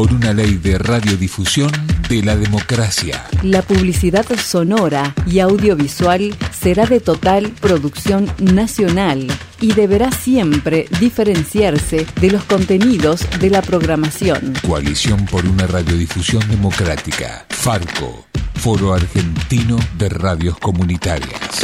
por una ley de radiodifusión de la democracia. La publicidad sonora y audiovisual será de total producción nacional y deberá siempre diferenciarse de los contenidos de la programación. Coalición por una radiodifusión democrática. Farco, Foro Argentino de Radios Comunitarias.